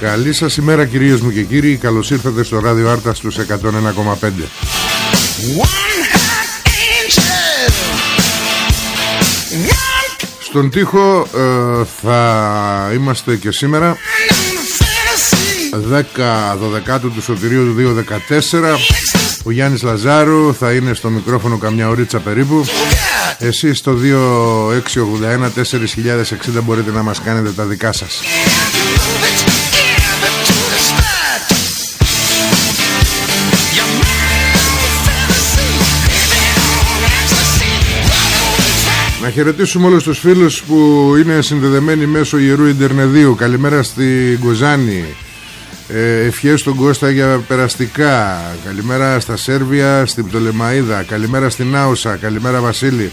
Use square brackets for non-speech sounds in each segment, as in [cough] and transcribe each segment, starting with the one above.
Καλή σας ημέρα κυρίες μου και κύριοι. Καλώς ήρθατε στο ράδιο Άρτα στους 101,5 Στον τοίχο ε, θα είμαστε και σήμερα 10 12 του Σωτηρίου του 2014 Ο Γιάννης Λαζάρου θα είναι στο μικρόφωνο καμιά ωρίτσα περίπου. Εσείς στο 2681 4060 μπορείτε να μας κάνετε τα δικά σας Να χαιρετήσουμε όλους τους φίλους που είναι συνδεδεμένοι μέσω Ιερού Ιντερνεδίου. Καλημέρα στη Γκοζάνη ε, Ευχές στον Κώστα για περαστικά. Καλημέρα στα Σέρβια, στην Πτολεμαίδα Καλημέρα στην Άουσα, καλημέρα Βασίλη.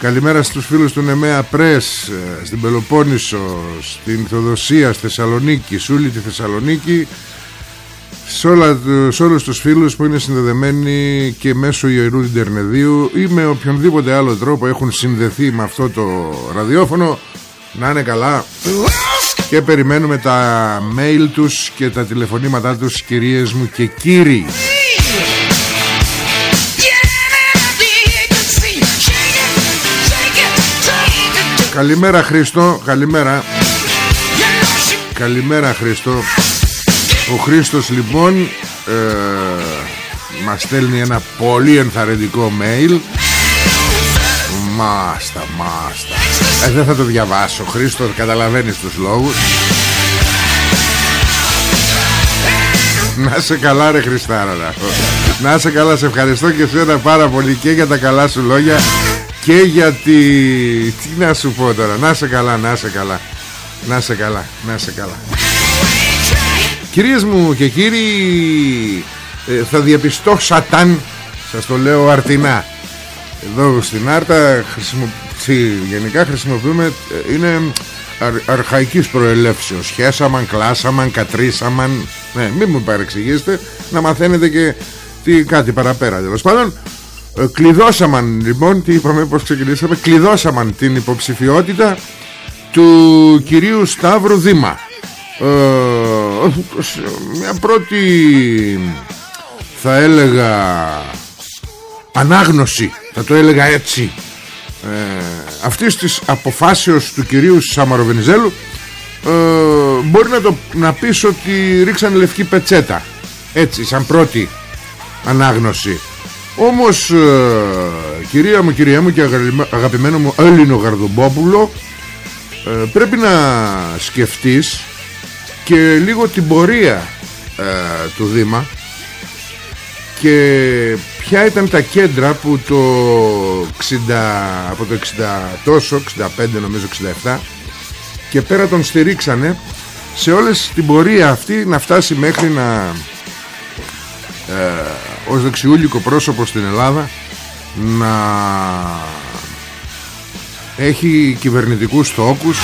Καλημέρα στους φίλους του Νεμέα Πρέσ ε, Στην Πελοπόννησο Στην Θοδοσία, στη Θεσσαλονίκη Σούλη τη Θεσσαλονίκη σε, όλα, σε όλους τους φίλους που είναι συνδεδεμένοι και μέσω Ιερού Ιντερνεδίου ή με οποιονδήποτε άλλο τρόπο έχουν συνδεθεί με αυτό το ραδιόφωνο να είναι καλά. Και περιμένουμε τα mail τους και τα τηλεφωνήματά τους κυρίες μου και κύριοι. Καλημέρα Χρήστο. Καλημέρα. Καλημέρα Χρήστο ο Χρήστος λοιπόν ε, Μας στέλνει ένα πολύ ενθαρρυντικό mail. Μάστα, μάστα. Ε, Δεν θα το διαβάσω Χρήστο καταλαβαίνεις τους λόγους. Να σε καλά ρε Χριστάρα Να σε καλά σε ευχαριστώ και σένα πάρα πολύ Και για τα καλά σου λόγια Και για τη... Τι να σου πω τώρα. Να σε καλά, να σε καλά. Να σε καλά, να σε καλά Κυρίες μου και κύριοι ε, Θα διαπιστώσαταν Σας το λέω αρτινά. Εδώ στην Άρτα χρησιμο... Γενικά χρησιμοποιούμε ε, Είναι αρ, αρχαϊκής προελεύσεως. Χέσαμαν, κλάσαμαν, κατρίσαμαν. Ναι μην μου παρεξηγήσετε Να μαθαίνετε και τι, κάτι παραπέρα Τέλος πάντων. Ε, Κλειδώσαμαν λοιπόν Τι είπαμε πως ξεκινήσαμε. Κλειδώσαμαν την υποψηφιότητα Του κυρίου Σταύρου Δήμα. ε, μια πρώτη θα έλεγα ανάγνωση θα το έλεγα έτσι. Ε, αυτής της αποφάσεως του κυρίου Σαμαροβενιζέλου ε, μπορεί να, το, να πεις ότι ρίξαν λευκή πετσέτα. Έτσι σαν πρώτη ανάγνωση. Όμως ε, κυρία μου κυρία μου και αγαπημένο μου Έλληνο Γαρδομπόπουλο ε, πρέπει να σκεφτείς και λίγο την πορεία ε, του Δήμα. Και ποια ήταν τα κέντρα που το 60, από το 60 τόσο, 65 νομίζω 67 και πέρα τον στηρίξανε σε όλες την πορεία αυτή να φτάσει μέχρι να ε, ως δεξιούλικο πρόσωπο στην Ελλάδα να έχει κυβερνητικούς στόκους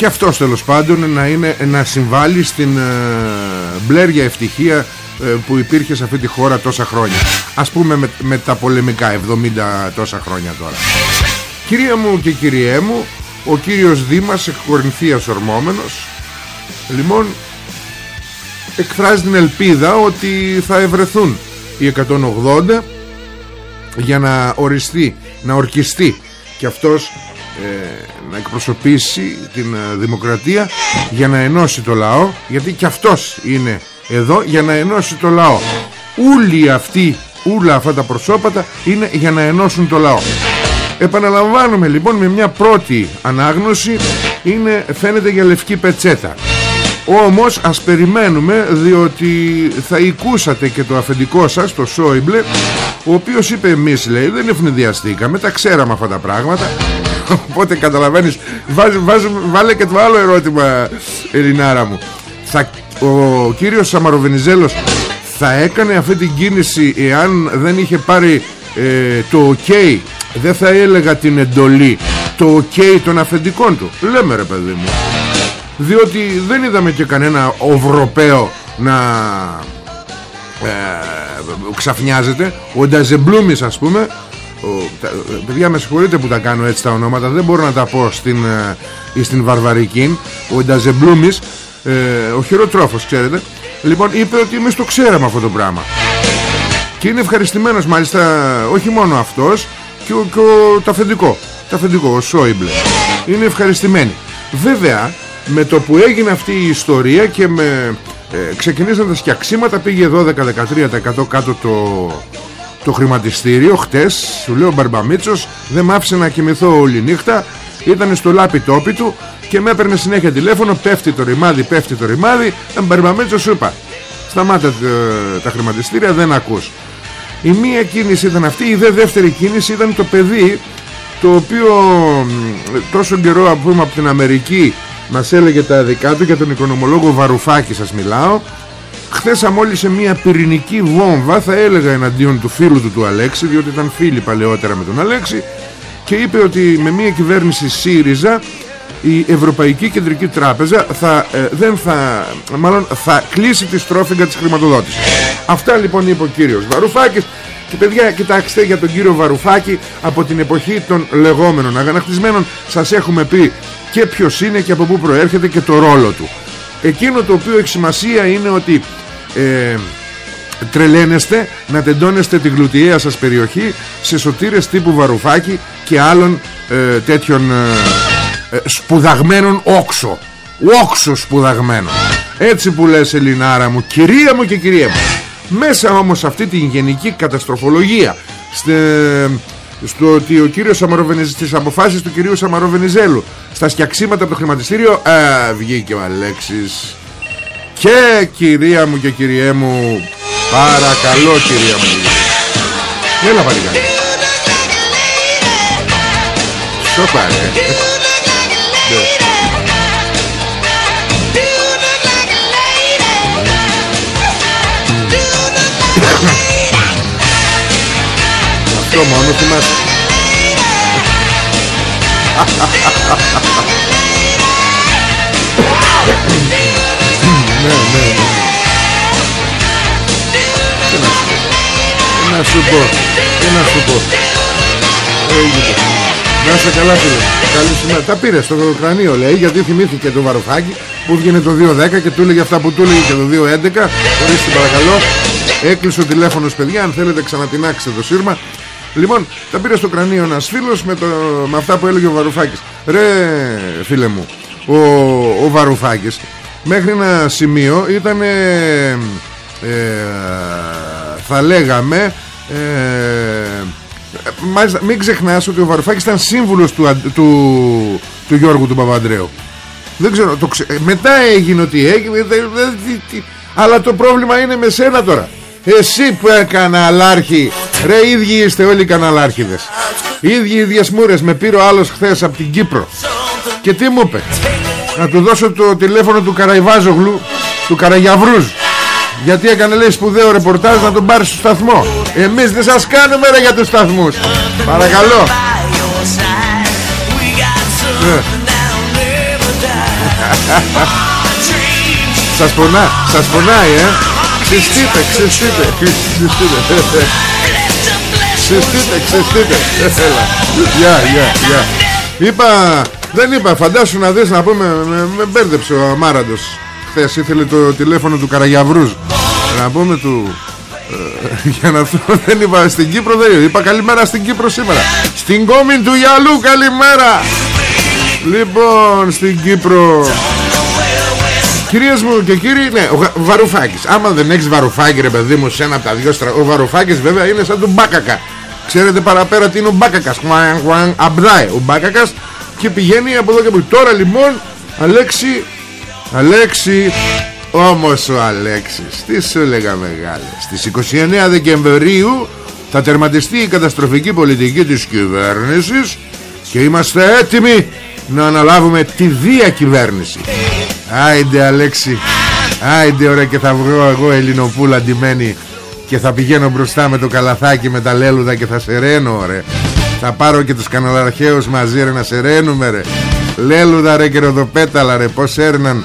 και αυτός τέλος πάντων να, είναι, να συμβάλλει στην ε, μπλέρια ευτυχία ε, που υπήρχε σε αυτή τη χώρα τόσα χρόνια. Ας πούμε με, τα πολεμικά 70 τόσα χρόνια τώρα. Κυρία μου και κυριέ μου ο κύριος Δήμας εκ Κορινθίας ορμόμενος λοιπόν εκφράζει την ελπίδα ότι θα ευρεθούν οι 180 για να οριστεί, να ορκιστεί. Και αυτός ε, να εκπροσωπήσει την ε, δημοκρατία για να ενώσει το λαό γιατί και αυτός είναι εδώ για να ενώσει το λαό. Όλοι αυτοί όλα αυτά τα προσώπατα είναι για να ενώσουν το λαό. Επαναλαμβάνουμε λοιπόν με μια πρώτη ανάγνωση είναι φαίνεται για λευκή πετσέτα. Όμως ας περιμένουμε διότι θα οικούσατε και το αφεντικό σας το Σόιμπλε ο οποίος είπε εμείς λέει δεν ευνηδιαστήκαμε τα ξέραμε αυτά τα πράγματα οπότε καταλαβαίνεις βάλε και το άλλο ερώτημα Ελληνάρα μου. Θα, ο κύριος Σαμαροβενιζέλος θα έκανε αυτή την κίνηση εάν δεν είχε πάρει ε, το ok; Δεν θα έλεγα την εντολή το ok των αφεντικών του. Λέμε ρε παιδί μου. Διότι δεν είδαμε και κανένα Ευρωπαίο να ε, ξαφνιάζεται. Ο Νταζεμπλούμης ας πούμε ο, τα, παιδιά με συγχωρείτε που τα κάνω έτσι τα ονόματα δεν μπορώ να τα πω στην, ε, στην Βαρβαρική. Ο Νταζεμπλούμης ε, ο χειροτρόφος ξέρετε. Λοιπόν είπε ότι εμείς το ξέραμε αυτό το πράγμα. Και είναι ευχαριστημένος μάλιστα όχι μόνο αυτός και ο, και ο το αφεντικό το αφεντικό ο Σόιμπλε. Είναι ευχαριστημένοι. Βέβαια με το που έγινε αυτή η ιστορία και με ε, ξεκινήσαν τα σκιαξίματα πήγε 12-13% κάτω το, το χρηματιστήριο χτες σου λέω ο Μπαρμπαμίτσος δεν μ' άφησε να κοιμηθώ όλη νύχτα. Ήταν στο λάπι τόπι του και με έπαιρνε συνέχεια τηλέφωνο πέφτει το ρημάδι, πέφτει το ρημάδι. Ε, Μπαρμπαμίτσος σου είπα σταμάτα ε, τα χρηματιστήρια δεν ακούς. Η μία κίνηση ήταν αυτή η δε δεύτερη κίνηση ήταν το παιδί το οποίο τόσο καιρό που είμαι από την Αμερική μας έλεγε τα δικά του για τον οικονομολόγο Βαρουφάκη σας μιλάω Χθες αμόλυσε μια πυρηνική βόμβα θα έλεγα εναντίον του φίλου του του Αλέξη διότι ήταν φίλοι παλαιότερα με τον Αλέξη και είπε ότι με μια κυβέρνηση ΣΥΡΙΖΑ η Ευρωπαϊκή Κεντρική Τράπεζα θα, ε, δεν θα, μάλλον θα κλείσει τη στρόφιγγα της χρηματοδότησης. Αυτά λοιπόν είπε ο κύριος Βαρουφάκης και παιδιά κοιτάξτε για τον κύριο Βαρουφάκη από την εποχή των λεγόμενων αγανακτισμένων σας έχουμε πει και ποιος είναι και από πού προέρχεται και το ρόλο του. Εκείνο το οποίο έχει σημασία είναι ότι ε, τρελαίνεστε να τεντώνεστε τη γλουτιαία σας περιοχή σε σωτήρες τύπου Βαρουφάκη και άλλων ε, τέτοιων ε, ε, σπουδαγμένων όξο. Όξο σπουδαγμένων. Έτσι που λες Ελληνάρα μου, κυρία μου και κυρία μου. Μέσα όμως αυτή την γενική καταστροφολογία στο ότι ο κύριος Σαμαροβενιζέλου στις αποφάσεις του κυρίου Σαμαροβενιζέλου στα σκιαξίματα από το χρηματιστήριο α, βγήκε ο Αλέξης και κυρία μου και κυριέ μου παρακαλώ κυρία μου. Έλα παλικά Σοπα Αυτό μόνο θυμάσαι [laughs] Ναι, ναι, ναι. Τι να σου πω. Τι να σου πω. Έγινε. Να είσαι καλά φίλε. Καλή σήμερα Τα πήρες στο κρανίο λέει Γιατί θυμήθηκε το βαρουφάκι Που βγαίνει το 2.10 και του έλεγε αυτά που του έλεγε και το 2.11 Ορίστε παρακαλώ Έκλεισε ο τηλέφωνος παιδιά. Αν θέλετε ξανατινάξετε το σύρμα. Λοιπόν, τα πήρε στο κρανίο ένας φίλος με, το, με αυτά που έλεγε ο Βαρουφάκης. Ρε φίλε μου, ο, ο Βαρουφάκης μέχρι ένα σημείο ήταν, ε, θα λέγαμε, ε, μην ξεχνάς ότι ο Βαρουφάκης ήταν σύμβουλος του, του, του Γιώργου του Παπαντρέου. Δεν ξέρω, το μετά έγινε ότι έγινε, αλλά το πρόβλημα είναι με σένα τώρα. Εσύ που έκανα αλάρχη Ρε ίδιοι είστε όλοι οι καναλάρχηδες Ίδιοι οι διασμούρες Με πήρε ο άλλος χθες από την Κύπρο Και τι μου είπε; Να του δώσω το τηλέφωνο του Καραϊβάζογλου Του Καραγιαβρούζ Γιατί έκανε λέει σπουδαίο ρεπορτάζ Να τον πάρει στο σταθμό. Εμείς δεν σας κάνουμε ρε για τους σταθμούς. Παρακαλώ. Ναι. [laughs] Σας πονά Σας πονάει ε. Ξεστείτε, ξεστείτε Ξεστείτε, ξεστείτε Έλα. Γεια, γεια, γεια. Είπα Δεν είπα, φαντάσου να δεις να πούμε Με, με μπέρδεψε ο Μάραντος Χθες ήθελε το τηλέφωνο του Καραγιαβρούς Να πούμε του ε, [laughs] Για να δεν είπα στην Κύπρο δεν είπα καλημέρα στην Κύπρο σήμερα. Στην κόμη του Γιαλού καλημέρα. Λοιπόν στην Κύπρο. Κυρίες μου και κύριοι Ναι ο Βαρουφάκης. Άμα δεν έχεις Βαρουφάκη ρε παιδί μου σε ένα από τα δυο στρα... Ο Βαρουφάκης βέβαια είναι σαν τον Μπάκακα. Ξέρετε παραπέρα τι είναι ο Μπάκακας. Αμπδάει. Ο Μπάκακας Και πηγαίνει από εδώ και από Τώρα λοιπόν Αλέξη Αλέξη Όμως ο Αλέξης Τι σου έλεγα μεγάλε. Στις 29 Δεκεμβρίου Θα τερματιστεί η καταστροφική πολιτική της κυβέρνησης Και είμαστε έτοιμοι Να αναλάβουμε τη διακυβέρνηση Άιντε Αλέξη Άιντε ωραία και θα βγω εγώ Ελληνοπούλα ντυμένη και θα πηγαίνω μπροστά με το καλαθάκι με τα λέλουδα και θα σεραίνω ρε Θα πάρω και τους καναλαρχαίους μαζί ρε να σεραίνουμε ρε. Λέλουδα ρε και ροδοπέταλα ρε πως έρναν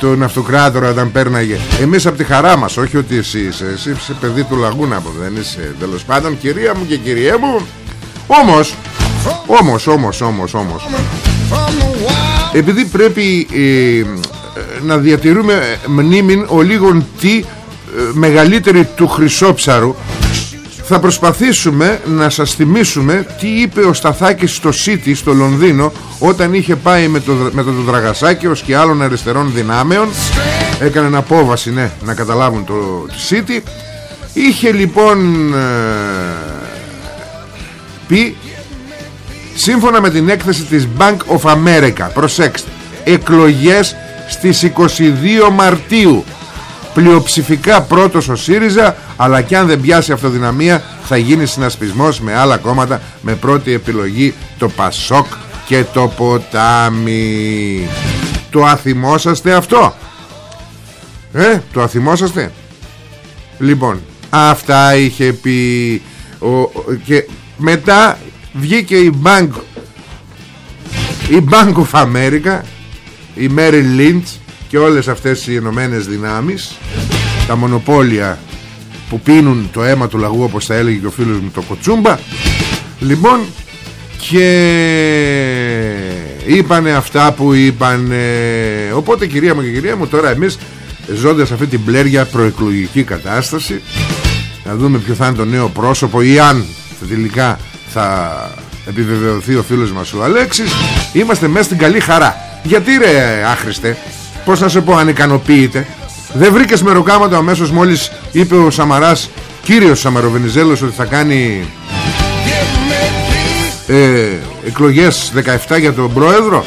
τον αυτοκράτορα όταν πέρναγε. Εμείς από τη χαρά μας όχι ότι εσύ είσαι. Εσύ είσαι παιδί του λαγούνα που δεν είσαι. Τέλος πάντων κυρία μου και κυριέ μου Όμως Όμως όμως όμως όμως Επειδή πρέπει ε, να διατηρούμε μνήμην ο λίγων τι μεγαλύτερη του Χρυσόψαρου θα προσπαθήσουμε να σας θυμίσουμε τι είπε ο Σταθάκης στο City στο Λονδίνο όταν είχε πάει με το, με το, το ως και άλλων αριστερών δυνάμεων. Έκανε απόβαση ναι, να καταλάβουν το, το City. Είχε λοιπόν ε, πει σύμφωνα με την έκθεση της Bank of America προσέξτε εκλογές στις 22 Μαρτίου πλειοψηφικά πρώτος ο ΣΥΡΙΖΑ αλλά και αν δεν πιάσει αυτοδυναμία θα γίνει συνασπισμός με άλλα κόμματα με πρώτη επιλογή το Πασόκ και το Ποτάμι. Το αθυμόσαστε αυτό; Ε το αθυμόσαστε; Λοιπόν αυτά είχε πει ο, και μετά βγήκε η Bank η Bank of America η Mary Lynch και όλες αυτές οι ενωμένες δυνάμεις τα μονοπόλια που πίνουν το αίμα του λαγού όπως θα έλεγε και ο φίλος μου το κοτσούμπα. Λοιπόν και είπανε αυτά που είπανε. Οπότε κυρία μου και κυρία μου τώρα εμείς ζώντας αυτή την πλέρια προεκλογική κατάσταση να δούμε ποιο θα είναι το νέο πρόσωπο ή αν τελικά θα επιβεβαιωθεί ο φίλος μας ο Αλέξης. Είμαστε μέσα στην καλή χαρά. Γιατί ρε άχρηστε Πώς να σε πω αν ικανοποιείται. Δεν βρήκες μεροκάματο αμέσως μόλις είπε ο Σαμαράς Κύριος Σαμαροβενιζέλος ότι θα κάνει ε, Εκλογές 17 για τον πρόεδρο;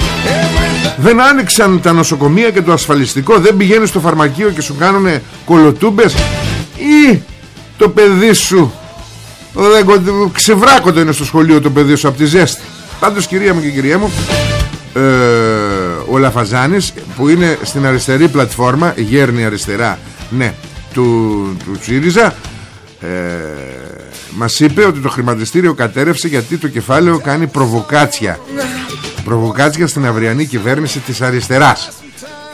Δεν άνοιξαν τα νοσοκομεία και το ασφαλιστικό; Δεν πηγαίνεις στο φαρμακείο και σου κάνουν κολοτούμπες; Ή το παιδί σου Ξεβράκωτο είναι στο σχολείο το παιδί σου από τη ζέστη; Πάντως κυρία μου και κυρία μου ε, ο Λαφαζάνης που είναι στην αριστερή πλατφόρμα γέρνη αριστερά ναι του, του ΣΥΡΙΖΑ ε, μας είπε ότι το χρηματιστήριο κατέρευσε γιατί το κεφάλαιο κάνει προβοκάτσια. Προβοκάτσια στην αυριανή κυβέρνηση της αριστεράς.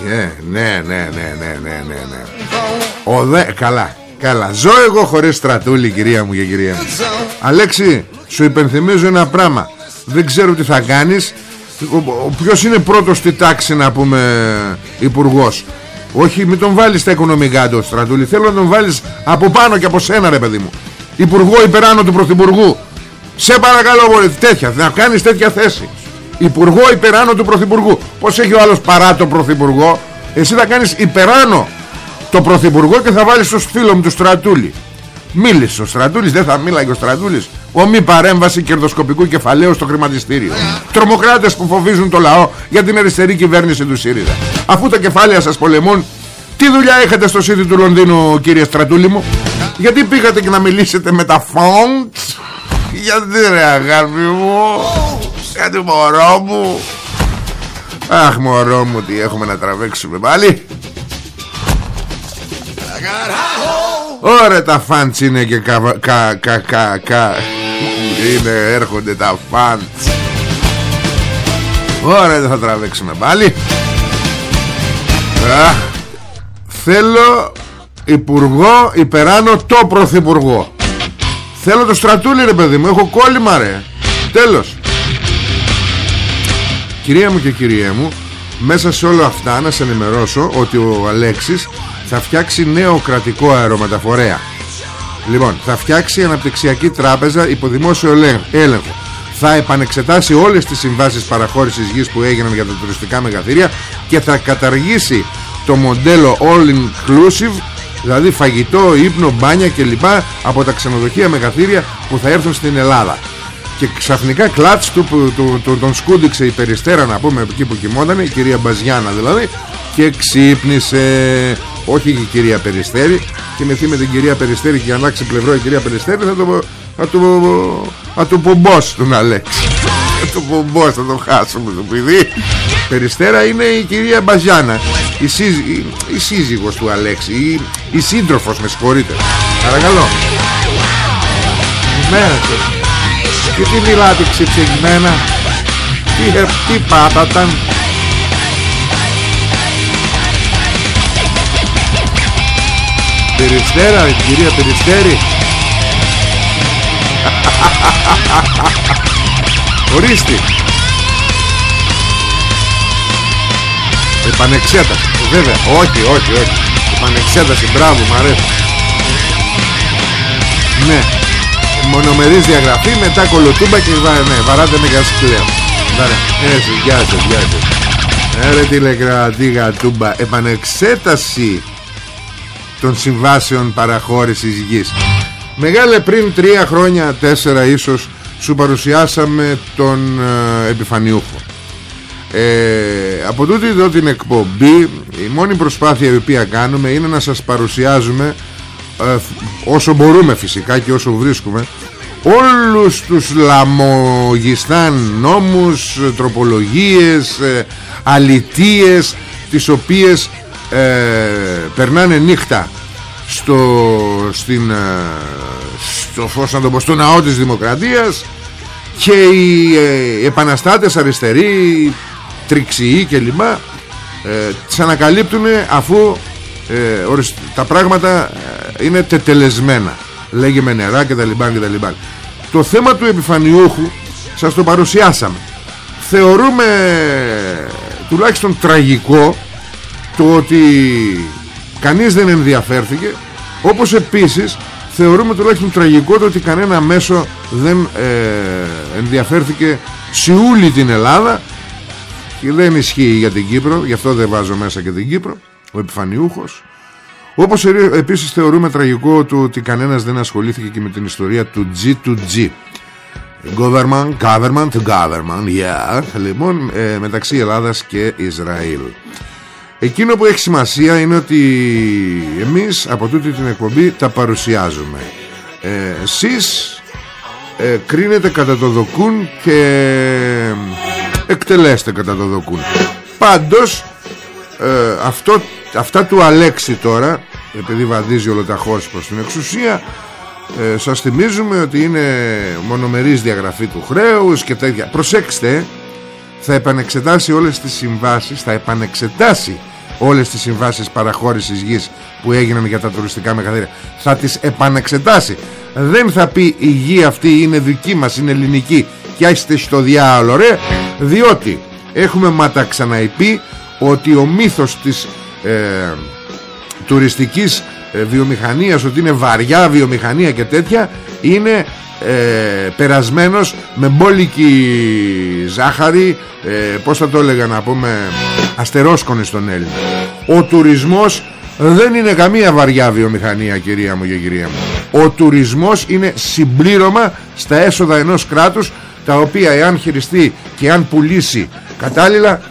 Ε, ναι ναι ναι ναι ναι ναι ναι. Ο δε, καλά καλά. Ζω εγώ χωρίς στρατούλη κυρία μου και κυρία μου. Αλέξη σου υπενθυμίζω ένα πράγμα. Δεν ξέρω τι θα κάνεις Ποιος είναι πρώτος στη τάξη να πούμε υπουργός; Όχι μην τον βάλεις στα οικονομικά του στρατούλη. Θέλω να τον βάλεις από πάνω και από σένα ρε παιδί μου. Υπουργό υπεράνω του Πρωθυπουργού. Σε παρακαλώ πολύ τέτοια Να κάνεις τέτοια θέση. Υπουργό υπεράνω του Πρωθυπουργού. Πως έχει ο άλλος παρά το Πρωθυπουργό; Εσύ θα κάνεις υπεράνω το Πρωθυπουργό Και θα βάλεις το φίλο μου του Στρατούλη. Μίλησε ο Στρατούλης Δεν θα μίλαγε ο Στρατούλης Ομή παρέμβαση κερδοσκοπικού κεφαλαίου στο χρηματιστήριο. Τρομοκράτες που φοβίζουν το λαό για την αριστερή κυβέρνηση του ΣΥΡΙΖΑ. Αφού τα κεφάλαια σας πολεμούν, τι δουλειά έχετε στο σύντη του Λονδίνου, κύριε Στρατούλη μου; Γιατί πήγατε και να μιλήσετε με τα φόντς; Γιατί ρε αγάπη μου; Γιατί μωρό μου; Αχ μωρό μου τι έχουμε να τραβέξουμε πάλι; Ωραία τα φάντς είναι και κα, κα, κα, κα, κα. Είναι έρχονται τα φάντς Ωραία δεν θα τραβήξουμε πάλι. Θέλω Υπουργό υπεράνω το Πρωθυπουργό. Θέλω το στρατούλι ρε παιδί μου Έχω κόλλημα ρε. Τέλος. Κυρία μου και κυρία μου Μέσα σε όλα αυτά να σε ενημερώσω Ότι ο Αλέξης θα φτιάξει νέο κρατικό αερομεταφορέα Λοιπόν θα φτιάξει αναπτυξιακή τράπεζα Υπό δημόσιο έλεγχο. Θα επανεξετάσει όλες τις συμβάσεις παραχώρησης γης που έγιναν για τα τουριστικά μεγαθύρια και θα καταργήσει το μοντέλο all inclusive δηλαδή φαγητό, ύπνο, μπάνια κλπ από τα ξενοδοχεία μεγαθύρια που θα έρθουν στην Ελλάδα. Και ξαφνικά κλάτς του, του, του, τον σκούντιξε η Περιστέρα να πούμε εκεί που κοιμόταν η κυρία Μπαζιάνα δηλαδή και ξύπνησε όχι η κυρία Περιστέρη. Κοιμηθεί με την κυρία Περιστέρη και αλλάξει πλευρό η κυρία Περιστέρη θα το, θα το, θα το πομπώσει τον Αλέξη. Θα το πομπώσει θα το χάσουμε το παιδί. Περιστέρα είναι η κυρία Μπαζιάνα η, σύζ, η, η σύζυγος του Αλέξη η, η σύντροφος με συγχωρείτε. Παρακαλώ. Μέρα και τι μιλάτε ξεψεγμένα. Τι, ε, τι πάταταν Περιστέρα κυρία Περιστέρη. Ορίστε. Επανεξέταση. Βέβαια όχι όχι όχι. Επανεξέταση μπράβο μ' αρέσει. Ναι. Μονομερής διαγραφή μετά κολοτούμπα και βα... ναι, βαράτε με γασκλέο Έτσι γεια σας γεια σας. Έρε τηλεκρατή γατούμπα Επανεξέταση των συμβάσεων παραχώρησης γης. Μεγάλε πριν τρία χρόνια τέσσερα ίσως σου παρουσιάσαμε τον ε, επιφανιούχο. Ε, από τούτη εδώ την εκπομπή η μόνη προσπάθεια η οποία κάνουμε είναι να σας παρουσιάζουμε ε, όσο μπορούμε φυσικά και όσο βρίσκουμε όλους τους λαμογιστάν νόμους, τροπολογίες, ε, αλητίες τις οποίες ε, περνάνε νύχτα στο, στην, ε, στο φως να το πω, στο ναό της δημοκρατίας και οι ε, επαναστάτες αριστεροί τριξιοί και λιμά ε, τις ανακαλύπτουν αφού ε, τα πράγματα ε, είναι τετελεσμένα. Λέγε με νερά και τα λιμπάν και τα λιμπάν το θέμα του επιφανιούχου σας το παρουσιάσαμε. Θεωρούμε τουλάχιστον τραγικό το ότι κανείς δεν ενδιαφέρθηκε όπως επίσης θεωρούμε τουλάχιστον τραγικό το ότι κανένα μέσο δεν ε, ενδιαφέρθηκε σε όλη την Ελλάδα και δεν ισχύει για την Κύπρο γι' αυτό δεν βάζω μέσα και την Κύπρο ο επιφανιούχος όπως επίσης θεωρούμε τραγικό το ότι κανένας δεν ασχολήθηκε και με την ιστορία του G2G Government, government, government, yeah. Λοιπόν, ε, μεταξύ Ελλάδας και Ισραήλ Εκείνο που έχει σημασία είναι ότι εμείς από τούτη την εκπομπή τα παρουσιάζουμε. Ε, Εσείς ε, κρίνετε κατά το δοκούν και εκτελέστε κατά το δοκούν. Πάντως ε, αυτό, αυτά του Αλέξη τώρα επειδή βαδίζει ολοταχώς προς την εξουσία ε, σας θυμίζουμε ότι είναι μονομερής διαγραφή του χρέους και τέτοια. Προσέξτε θα επανεξετάσει όλες τις συμβάσεις θα επανεξετάσει όλες τις συμβάσεις παραχώρησης γης που έγιναν για τα τουριστικά μεγαθύρια. Θα τις επανεξετάσει. Δεν θα πει η γη αυτή είναι δική μας είναι ελληνική και άστε στο διάολο ρε. Διότι έχουμε ματαξαναειπεί ξαναειπεί ότι ο μύθος της ε, τουριστικής ε, βιομηχανίας ότι είναι βαριά βιομηχανία και τέτοια είναι ε, περασμένος με μπόλικη ζάχαρη ε, πως θα το έλεγα να πούμε αστερόσκονη στον Έλληνα. Ο τουρισμός δεν είναι καμία βαριά βιομηχανία κυρία μου και κυρία μου. Ο τουρισμός είναι συμπλήρωμα στα έσοδα ενός κράτους τα οποία εάν χειριστεί και αν πουλήσει κατάλληλα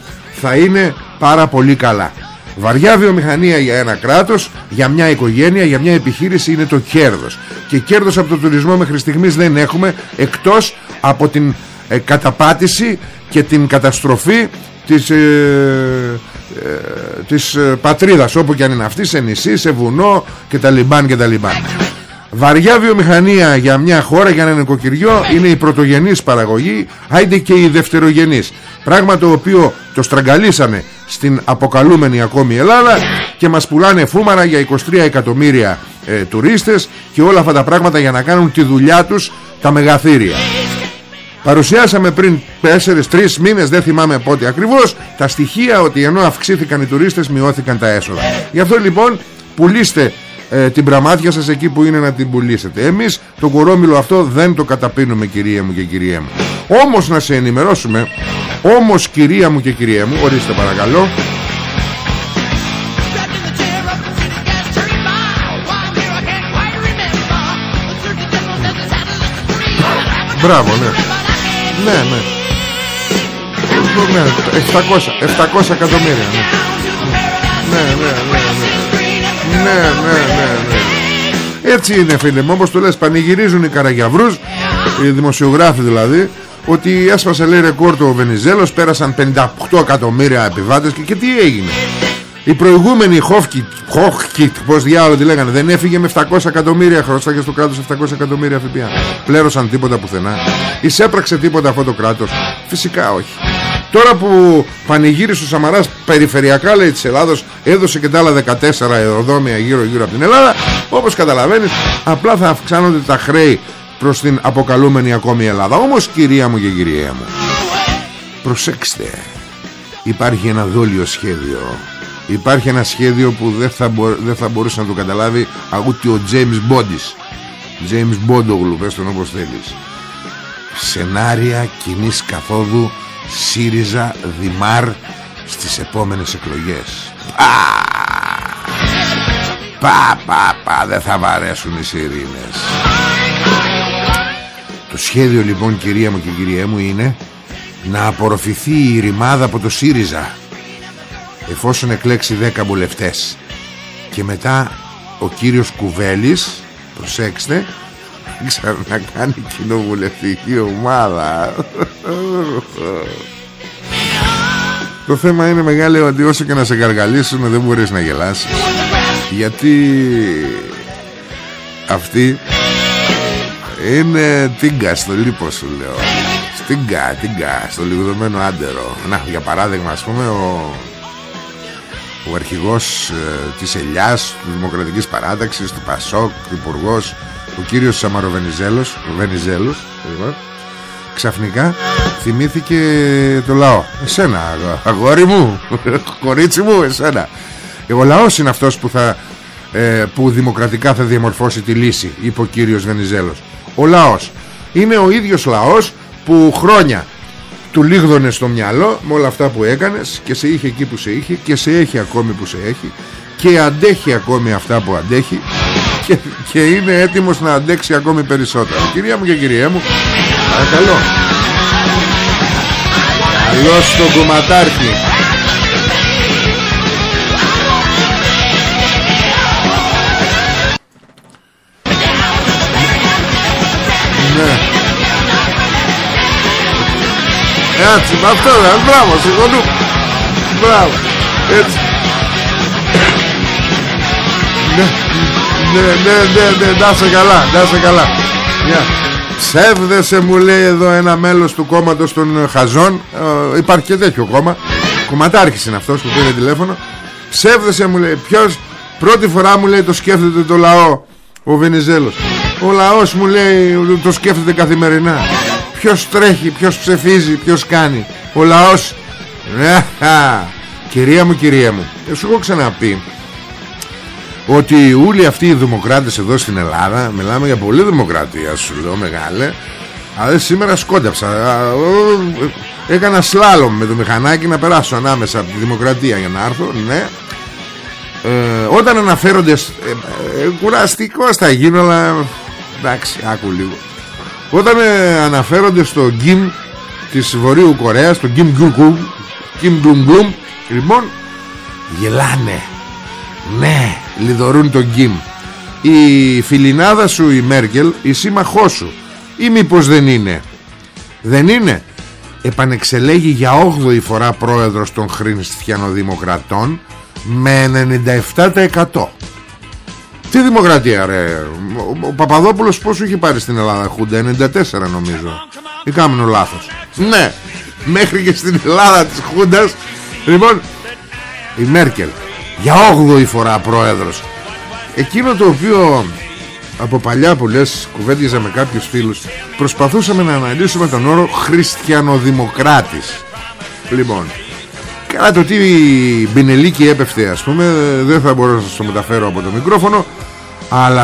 θα είναι πάρα πολύ καλά Βαριά βιομηχανία για ένα κράτος, για μια οικογένεια, για μια επιχείρηση είναι το κέρδος. Και κέρδος από το τουρισμό μέχρι στιγμής δεν έχουμε εκτός από την ε, καταπάτηση και την καταστροφή της, ε, ε, της ε, πατρίδας όπου και αν είναι αυτή, σε νησί, σε βουνό και τα λιμπάν και τα λιμπάν. Βαριά βιομηχανία για μια χώρα, για ένα νοικοκυριό είναι η πρωτογενής παραγωγή, άιντε και η δευτερογενής. Πράγμα το οποίο το στραγγαλίσανε στην αποκαλούμενη ακόμη Ελλάδα και μας πουλάνε φούμαρα για 23 εκατομμύρια ε, τουρίστες και όλα αυτά τα πράγματα για να κάνουν τη δουλειά τους τα μεγαθύρια. Παρουσιάσαμε πριν 4-3 μήνες Δεν θυμάμαι πότε ακριβώς Τα στοιχεία ότι ενώ αυξήθηκαν οι τουρίστες Μειώθηκαν τα έσοδα. Γι' αυτό λοιπόν πουλήστε ε, την πραμάτια σας εκεί που είναι να την πουλήσετε. Εμείς το κορόμιλο αυτό δεν το καταπίνουμε κυρία μου και κυρία μου. Όμως να σε ενημερώσουμε Όμως κυρία μου και κυρία μου Ορίστε παρακαλώ Μπράβο ναι Ναι ναι ναι, 700, 700 εκατομμύρια ναι. Ναι, ναι, ναι, ναι. Ναι, ναι, ναι, ναι. Έτσι είναι φίλε μου Όπως το λες πανηγυρίζουν οι καραγιαβρούς Οι δημοσιογράφοι δηλαδή Ότι έσπασε λέει ρεκόρ του ο Βενιζέλος Πέρασαν 58 εκατομμύρια επιβάτες και, και τι έγινε η προηγούμενη Χόφκιτ, Χόφκιτ πως διάλογο τη λέγανε, δεν έφυγε με 700 εκατομμύρια χρωστά και στο κράτος 700 εκατομμύρια ΦΠΑ. Πλέρωσαν τίποτα πουθενά. Εισέπραξε τίποτα αυτό το κράτος. Φυσικά όχι. Τώρα που πανηγύρισε ο Σαμαράς περιφερειακά λέει της Ελλάδος έδωσε και τα άλλα 14 αεροδρόμια γύρω γύρω από την Ελλάδα όπως καταλαβαίνεις απλά θα αυξάνονται τα χρέη προς την αποκαλούμενη ακόμη Ελλάδα. Όμως κυρία μου και κυρία μου προσέξτε υπάρχει ένα δόλιο σχέδιο. Υπάρχει ένα σχέδιο που δεν θα, δεν θα μπορούσε να το καταλάβει ούτε ο James Bondis James Bondoglu πες τον όπως θέλεις. Σενάρια κοινής καθόδου ΣΥΡΙΖΑ Δημάρ στις επόμενες εκλογές. Πα! Πα πα πα δεν θα βαρέσουν οι σιρήνες Το σχέδιο λοιπόν κυρία μου και κυρία μου είναι να απορροφηθεί η ρημάδα από το ΣΥΡΙΖΑ εφόσον εκλέξει 10 βουλευτές. Και μετά ο κύριος Κουβέλης προσέξτε [laughs] ξανακάνει κοινοβουλευτική ομάδα. [laughs] Το θέμα είναι μεγάλο ότι όσο και να σε καργαλίσουν δεν μπορείς να γελάσεις. Γιατί αυτή είναι τίγκα στο λίπο σου λέω. Στίγκα, τίγκα, στο λιγουδωμένο άντερο. Να, για παράδειγμα ας πούμε ο ο αρχηγός ε, της Ελιάς του Δημοκρατικής Παράταξης του Πασόκ, υπουργός, ο κύριος Σαμαροβενιζέλος ο Βενιζέλος λοιπόν, ξαφνικά θυμήθηκε το λαό. Εσένα αγόρι μου [laughs] κορίτσι μου εσένα. Ο λαός είναι αυτός που θα ε, που δημοκρατικά θα διαμορφώσει τη λύση είπε ο κύριος Βενιζέλος ο λαός. Είναι ο ίδιος λαός που χρόνια του λίγδωνε στο μυαλό με όλα αυτά που έκανες και σε είχε εκεί που σε είχε και σε έχει ακόμη που σε έχει και αντέχει ακόμη αυτά που αντέχει και, και είναι έτοιμος να αντέξει ακόμη περισσότερο. Κυρία μου και κυρία μου παρακαλώ. Καλώς στον κομματάρχη Έτσι με αυτό ρε Μπράβο συγχωνού Μπράβο Έτσι. Ναι Ναι ναι ναι ναι Να σε καλά Να σε καλά. Yeah. Ψεύδεσαι μου λέει εδώ ένα μέλος του κόμματος των Χαζών. Ε, Υπάρχει και τέτοιο κόμμα. Κομματάρχης είναι αυτός που πήρε τηλέφωνο. Ψεύδεσαι μου λέει Ποιος πρώτη φορά μου λέει το σκέφτεται το λαό Ο Βενιζέλος. Ο λαός μου λέει το σκέφτεται καθημερινά Ποιος τρέχει, ποιος ψεφίζει, ποιος κάνει. Ο λαός Κυρία μου, κυρία μου Σου έχω ξαναπεί Ότι όλοι αυτοί οι δημοκράτες εδώ στην Ελλάδα Μιλάμε για πολύ δημοκρατία Σου λέω μεγάλε Αλλά σήμερα σκόνταψα. Έκανα σλάλομ με το μηχανάκι Να περάσω ανάμεσα από τη δημοκρατία Για να έρθω, ναι. Ε, όταν αναφέρονται ε, ε, κουραστικός θα γίνω αλλά εντάξει άκου λίγο όταν ε, αναφέρονται στο Κιμ της Βορείου Κορέας το Κιμ γκουλκουμ Κιμ γκουλκουμ λοιπόν γελάνε. Ναι λοιδορούν το Κιμ. Η φιλινάδα σου η Μέρκελ η σύμμαχός σου ή μήπως δεν είναι; Δεν είναι. Επανεξελέγη για 8η φορά πρόεδρος των χριστιανοδημοκρατών με 97% τι δημοκρατία ρε. Ο Παπαδόπουλος πόσο είχε πάρει στην Ελλάδα Χούντα; 94 νομίζω. Ή κάμουν λάθος. Ναι Μέχρι και στην Ελλάδα της Χούντας. Λοιπόν Η Μέρκελ Για 8η φορά πρόεδρος. Εκείνο το οποίο από παλιά που λες κουβέντιζα με κάποιους φίλους προσπαθούσαμε να αναλύσουμε τον όρο χριστιανοδημοκράτης. Λοιπόν Καλά το τι μπινελίκι έπεφτε ας πούμε δεν θα μπορώ να σας το μεταφέρω από το μικρόφωνο αλλά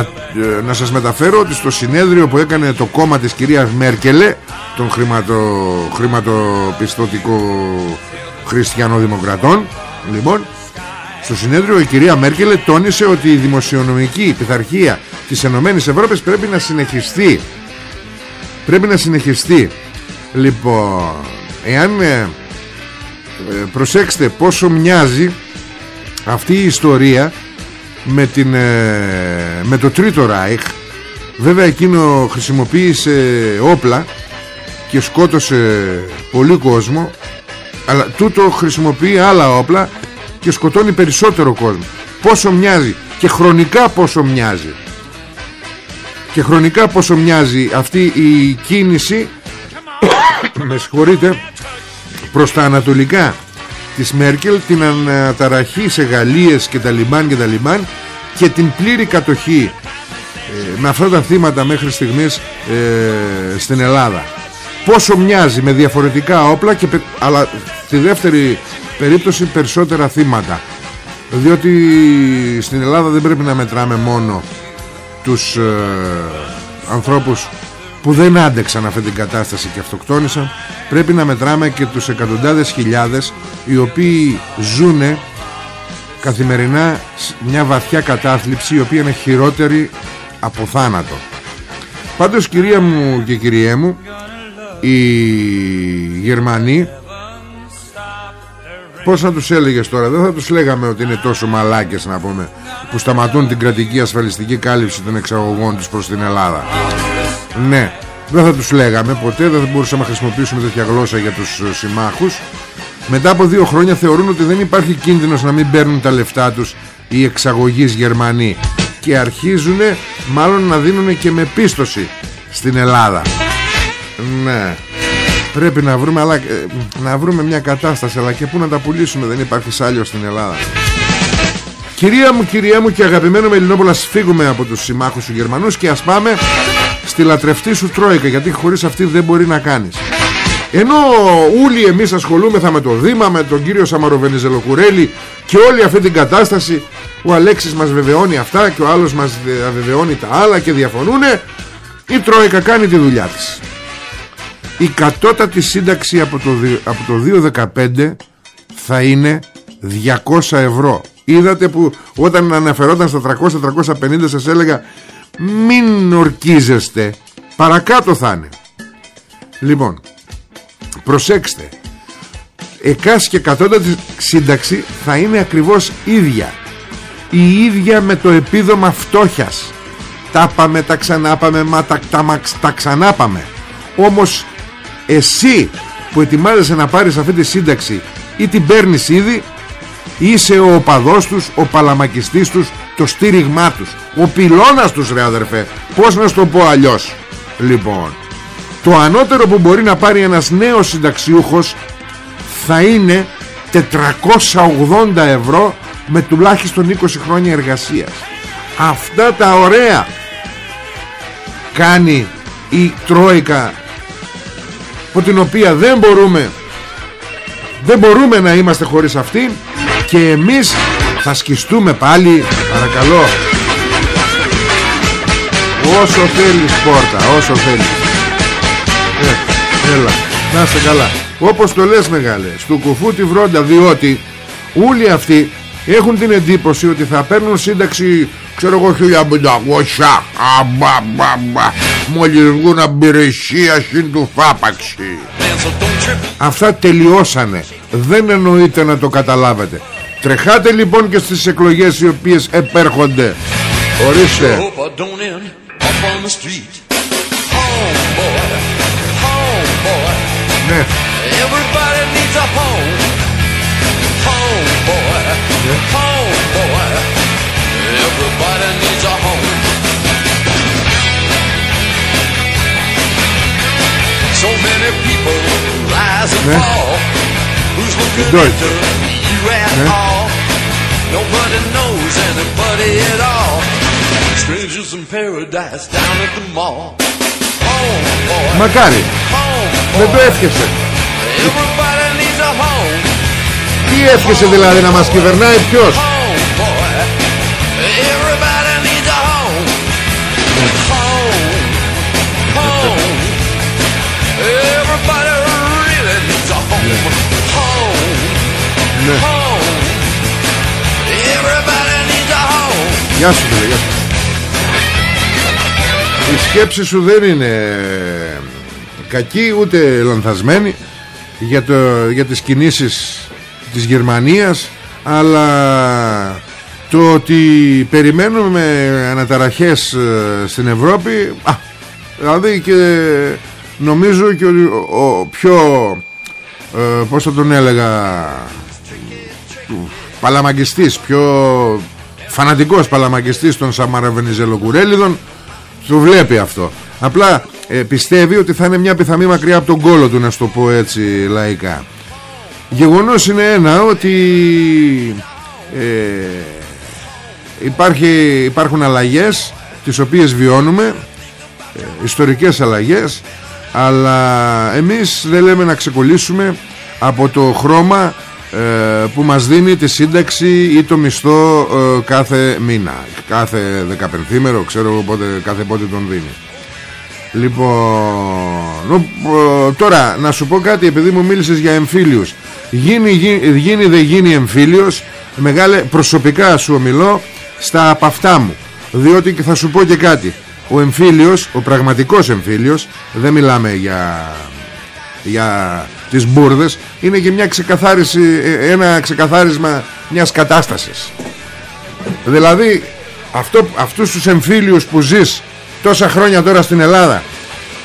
ε, να σας μεταφέρω ότι στο συνέδριο που έκανε το κόμμα της κυρίας Μέρκελε των χρηματο, χρηματοπιστωτικών χριστιανοδημοκρατών λοιπόν στο συνέδριο η κυρία Μέρκελε τόνισε ότι η δημοσιονομική πειθαρχία της Ενωμένης Ευρώπης πρέπει να συνεχιστεί. Πρέπει να συνεχιστεί. Λοιπόν εάν ε, ε, προσέξτε πόσο μοιάζει αυτή η ιστορία με, την, ε, με το τρίτο Ράιχ βέβαια εκείνο χρησιμοποίησε όπλα και σκότωσε πολύ κόσμο αλλά τούτο χρησιμοποιεί άλλα όπλα και σκοτώνει περισσότερο κόσμο. Πόσο μοιάζει και χρονικά πόσο μοιάζει. Και χρονικά πόσο μοιάζει αυτή η κίνηση [coughs] με συγχωρείτε προς τα ανατολικά της Μέρκελ την αναταραχή σε Γαλλίες και τα λιμάν και τα λιμάν και την πλήρη κατοχή ε, με αυτά τα θύματα μέχρι στιγμής ε, στην Ελλάδα. Πόσο μοιάζει με διαφορετικά όπλα και, αλλά στη δεύτερη περίπτωση περισσότερα θύματα. Διότι στην Ελλάδα δεν πρέπει να μετράμε μόνο τους ε, ανθρώπους που δεν άντεξαν αυτή την κατάσταση και αυτοκτόνησαν πρέπει να μετράμε και τους εκατοντάδες χιλιάδες οι οποίοι ζουνε καθημερινά μια βαθιά κατάθλιψη η οποία είναι χειρότερη από θάνατο. Πάντως κυρία μου και κυριέ μου οι Γερμανοί Πώς θα τους έλεγες τώρα Δεν θα τους λέγαμε ότι είναι τόσο μαλάκες να πούμε Που σταματούν την κρατική ασφαλιστική κάλυψη Των εξαγωγών τους προς την Ελλάδα Ναι. Δεν θα τους λέγαμε ποτέ Δεν θα μπορούσαμε να χρησιμοποιήσουμε τέτοια γλώσσα για τους ε, συμμάχους. Μετά από δύο χρόνια θεωρούν ότι δεν υπάρχει κίνδυνος Να μην παίρνουν τα λεφτά τους Οι εξαγωγείς Γερμανοί Και αρχίζουν μάλλον να δίνουν και με πίστοση Στην Ελλάδα. Ναι. Πρέπει να βρούμε, αλλά, ε, να βρούμε μια κατάσταση Αλλά και πού να τα πουλήσουμε Δεν υπάρχει σάλιο στην Ελλάδα. Κυρία μου, κυρία μου και αγαπημένο Μελινόπολα Ας φύγουμε από τους συμμάχους τους Γερμανούς Και ας πάμε στη λατρευτή σου Τρόικα Γιατί χωρίς αυτή δεν μπορεί να κάνεις. Ενώ όλοι εμείς ασχολούμεθα με το Δήμα Με τον κύριο Σαμαροβενιζελοκουρέλη Και όλη αυτή την κατάσταση Ο Αλέξης μας βεβαιώνει αυτά Και ο άλλος μας βεβαιώνει τα άλλα Και διαφωνούν Η Τρόικα κάνει τη δουλειά της. Η κατώτατη σύνταξη από το, από το 2015 θα είναι 200 ευρώ. Είδατε που όταν αναφερόταν στα 300-350 σας έλεγα μην ορκίζεστε. Παρακάτω θα είναι. Λοιπόν προσέξτε. Εκάς και κατώτατης σύνταξη θα είναι ακριβώς ίδια. Η ίδια με το επίδομα φτώχειας. Τα πάμε τα ξανάπαμε μα τα, τα, τα ξανάπαμε. Όμως εσύ που ετοιμάζεσαι να πάρεις αυτή τη σύνταξη ή την παίρνεις ήδη είσαι ο οπαδός τους, ο παλαμακιστής τους, το στήριγμά τους ο πυλώνας τους ρε αδερφέ. Πως να στο πω αλλιώς. Λοιπόν το ανώτερο που μπορεί να πάρει ένας νέος συνταξιούχος θα είναι 480 ευρώ με τουλάχιστον 20 χρόνια εργασίας. Αυτά τα ωραία κάνει η Τρόικα από την οποία δεν μπορούμε δεν μπορούμε να είμαστε χωρίς αυτή και εμείς θα σκιστούμε πάλι παρακαλώ. Όσο θέλεις πόρτα όσο θέλεις. Ε, έλα να είστε καλά. Όπως το λες μεγάλε στο κουφού τη βρόντα διότι όλοι αυτοί έχουν την εντύπωση ότι θα παίρνουν σύνταξη ξέρω εγώ 1500 αμπαμπαμπα μόλις βγουν αμπηρεσία συν του φάπαξη αυτά τελειώσανε. Δεν εννοείται να το καταλάβετε τρεχάτε λοιπόν και στις εκλογές οι οποίες επέρχονται. Ορίστε. Ναι Ναι. Deutsch. Ναι. Strangers in paradise down at the mall. Home, boy. Μακάρι Home, Δεν boy. το εύχεσαι Everybody needs a home. Τι εύχεσαι δηλαδή να μας κυβερνάει ποιος Home, Γεια σου φίλε, γεια σου. Η σκέψη σου δεν είναι κακή ούτε λανθασμένη για, το, για τις κινήσεις της Γερμανίας αλλά το ότι περιμένουμε αναταραχές ε, στην Ευρώπη α, δηλαδή και νομίζω και ο, ο πιο ε, πώς θα τον έλεγα παλαμαγκιστής πιο φανατικός παλαμαγκιστής των Σαμαραβενιζελοκουρέλιδων το βλέπει αυτό. Απλά ε, πιστεύει ότι θα είναι μια πιθαμή μακριά από τον κόλο του να στο πω έτσι λαϊκά. Γεγονός είναι ένα ότι ε, υπάρχει, υπάρχουν αλλαγές τις οποίες βιώνουμε ε, ιστορικές αλλαγές αλλά εμείς δεν λέμε να ξεκολλήσουμε από το χρώμα ε, που μας δίνει τη σύνταξη ή το μισθό ε, κάθε μήνα. Κάθε δεκαπενθήμερο ξέρω εγώ πότε, κάθε πότε τον δίνει. Λοιπόν ο- ο- Τώρα να σου πω κάτι Επειδή μου μίλησες για εμφύλιους. Γίνει, γίνει, γίνει δεν γίνει εμφύλιος Μεγάλε προσωπικά σου ομιλώ Στα από αυτά μου. Διότι και θα σου πω και κάτι. Ο εμφύλιος, ο πραγματικός εμφύλιος Δεν μιλάμε για για τις μπουρδες είναι και μια ξεκαθάριση ε, ένα ξεκαθάρισμα μιας κατάστασης. Δηλαδή αυτό, αυτούς τους εμφύλιους που ζεις τόσα χρόνια τώρα στην Ελλάδα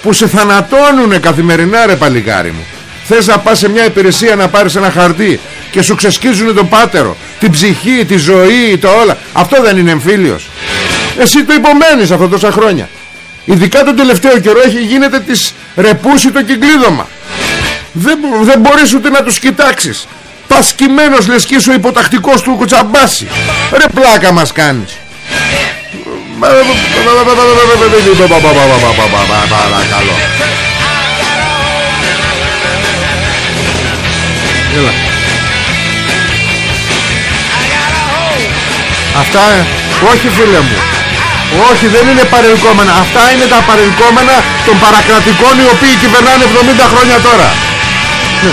που σε θανατώνουνε καθημερινά ρε παλικάρι μου. Θες να πας σε μια υπηρεσία να πάρεις ένα χαρτί και σου ξεσκίζουν το πάτερο την ψυχή, τη ζωή, το όλα. Αυτό δεν είναι εμφύλιος. Εσύ το υπομένεις αυτό τόσα χρόνια. Ειδικά τον τελευταίο καιρό έχει γίνεται της ρεπούση το κυκλίδωμα δεν, μπο- δεν μπορείς ούτε να τους κοιτάξεις. Πασκημένος λες και είσαι ο υποτακτικός του κουτσαμπάση Ρε πλάκα μας κάνεις. Παρακαλώ. Έλα. Αυτά ε, όχι φίλε μου. Όχι δεν είναι παρελκόμενα. Αυτά είναι τα παρελκόμενα των παρακρατικών οι οποίοι κυβερνάνε 70 χρόνια τώρα Sure.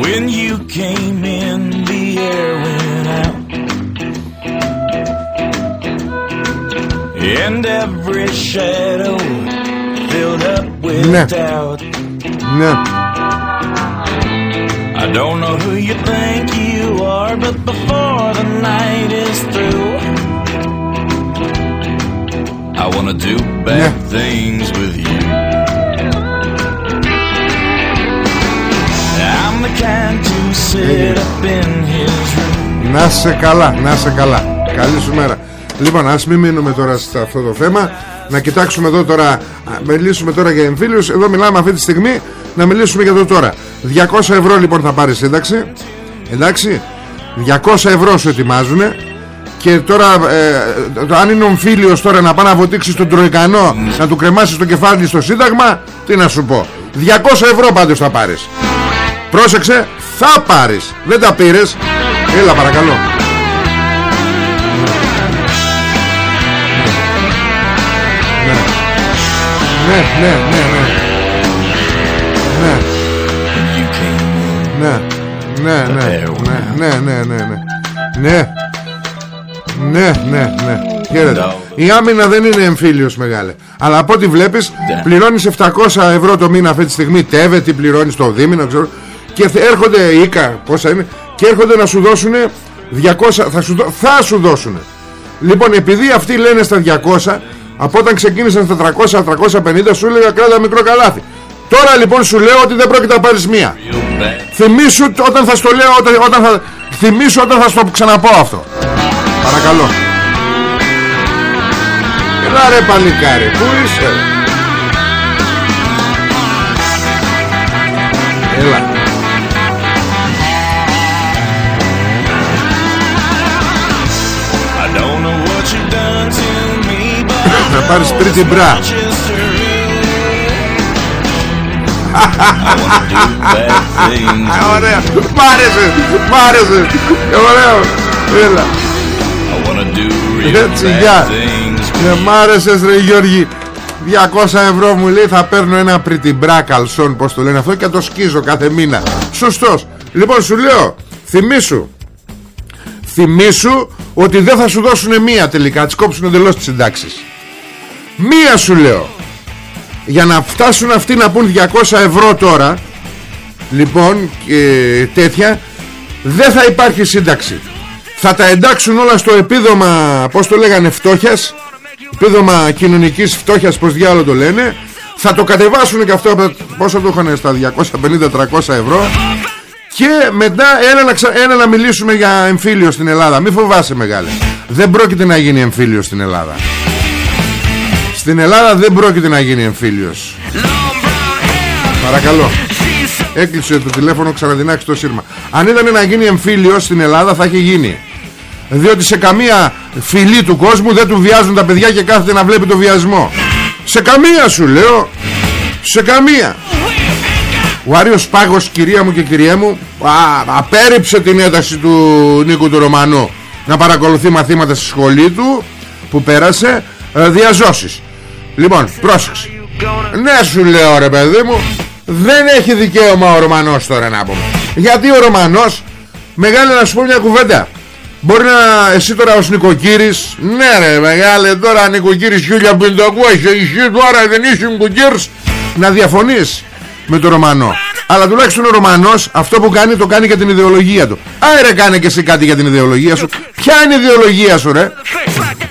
When you came in, the air went out. And every shadow filled up with no. doubt. No. I don't know who you think. The night is through, I wanna do bad Yeah. things with you. I'm the kind to sit up in his room. Να σε καλά, να σε καλά. Καλή σου μέρα. Λοιπόν, ας μην μείνουμε τώρα σε αυτό το θέμα. Να κοιτάξουμε εδώ τώρα, α, μιλήσουμε τώρα για εμφύλιους. Εδώ μιλάμε αυτή τη στιγμή, να μιλήσουμε για το τώρα. 200 ευρώ λοιπόν θα πάρει σύνταξη. Εντάξει. 200 ευρώ σου ετοιμάζουν. Και τώρα, ε, το- αν είναι ομφύλιος τώρα να πάει να βοτήξει τον Τροϊκανό, να του κρεμάσει το κεφάλι στο Σύνταγμα, τι να σου πω. 200 ευρώ πάντως θα πάρεις. Πρόσεξε, θα πάρεις. Δεν τα πήρες. Έλα παρακαλώ. Ναι, ναι, ναι, ναι. Ναι, ναι, ναι, ναι, ναι, ναι, ναι, ναι. Ναι, ναι, ναι, ναι. Χαίρετε. Η άμυνα δεν είναι εμφύλιος μεγάλε. Αλλά από ό,τι βλέπεις πληρώνεις 700 ευρώ το μήνα αυτή τη στιγμή. Τέβε τι πληρώνεις το δίμηνο ξέρω. Και θε- έρχονται οι ΙΚΑ πόσα είναι και έρχονται να σου δώσουν 200 θα σου, δω- θα σου δώσουν. Λοιπόν επειδή αυτοί λένε στα 200 από όταν ξεκίνησαν στα 300-350 σου έλεγα κράτα μικρό καλάθι. Τώρα λοιπόν σου λέω ότι δεν πρόκειται να πάρεις μία. Ναι. Θυμήσου όταν θα στο λέω, όταν, όταν θα... Θυμήσου όταν θα στο ξαναπώ αυτό. Παρακαλώ. Έλα ρε παλικάρι, πού είσαι; Έλα. [laughs] Να πάρεις τρίτη μπρά. Ωραία. Μ' άρεσε. Μ' άρεσε. Ωραίο. Έλα. I wanna do real Έτσι, bad γεια. things. Και μ' άρεσες ρε Γιώργη 200 ευρώ μου λέει θα παίρνω ένα πριτιμπρά καλσόν Πως το λένε αυτό και το σκίζω κάθε μήνα Σωστός Λοιπόν σου λέω Θυμήσου Θυμήσου ότι δεν θα σου δώσουν μία τελικά Τις κόψουν εντελώς τις συντάξεις Μία σου λέω Για να φτάσουν αυτοί να πούν 200 ευρώ τώρα Λοιπόν και τέτοια Δεν θα υπάρχει σύνταξη. Θα τα εντάξουν όλα στο επίδομα Πώς το λέγανε φτώχειας Επίδομα κοινωνικής φτώχειας Πως διάλογο το λένε. Θα το κατεβάσουν και αυτό από τα- Πόσο το είχαν στα 250-300 ευρώ. Και μετά έλα να, ξα... έλα να μιλήσουμε για εμφύλιο στην Ελλάδα. Μη φοβάσαι μεγάλε. Δεν πρόκειται να γίνει εμφύλιο στην Ελλάδα Στην Ελλάδα δεν πρόκειται να γίνει εμφύλιος. Παρακαλώ. Έκλεισε το τηλέφωνο ξαναδυνάξει το σύρμα. Αν ήταν να γίνει εμφύλιος στην Ελλάδα θα είχε γίνει. Διότι σε καμία φυλή του κόσμου δεν του βιάζουν τα παιδιά και κάθεται να βλέπει το βιασμό. Σε καμία σου λέω. Σε καμία. Ο Άριος Πάγος κυρία μου και κυρία μου α, Απέριψε την ένταση του Νίκου του Ρωμανού Να παρακολουθεί μαθήματα στη σχολή του Που πέρασε ε, Διαζώσεις Λοιπόν πρόσεξε. Ναι σου λέω ρε παιδί μου Δεν έχει δικαίωμα ο Ρωμανός τώρα να πούμε. Γιατί ο Ρωμανός Μεγάλε να σου πω μια κουβέντα. Μπορεί να εσύ τώρα ως νοικοκύρης Ναι ρε μεγάλε τώρα νοικοκύρης 1500 Εσύ τώρα δεν είσαι νοικοκύρης. Να διαφωνείς με τον Ρωμανό. Αλλά τουλάχιστον ο Ρωμανός Αυτό που κάνει το κάνει για την ιδεολογία του. Άρα κάνε και εσύ κάτι για την ιδεολογία σου. Ποια είναι η ιδεολογία σου ρε;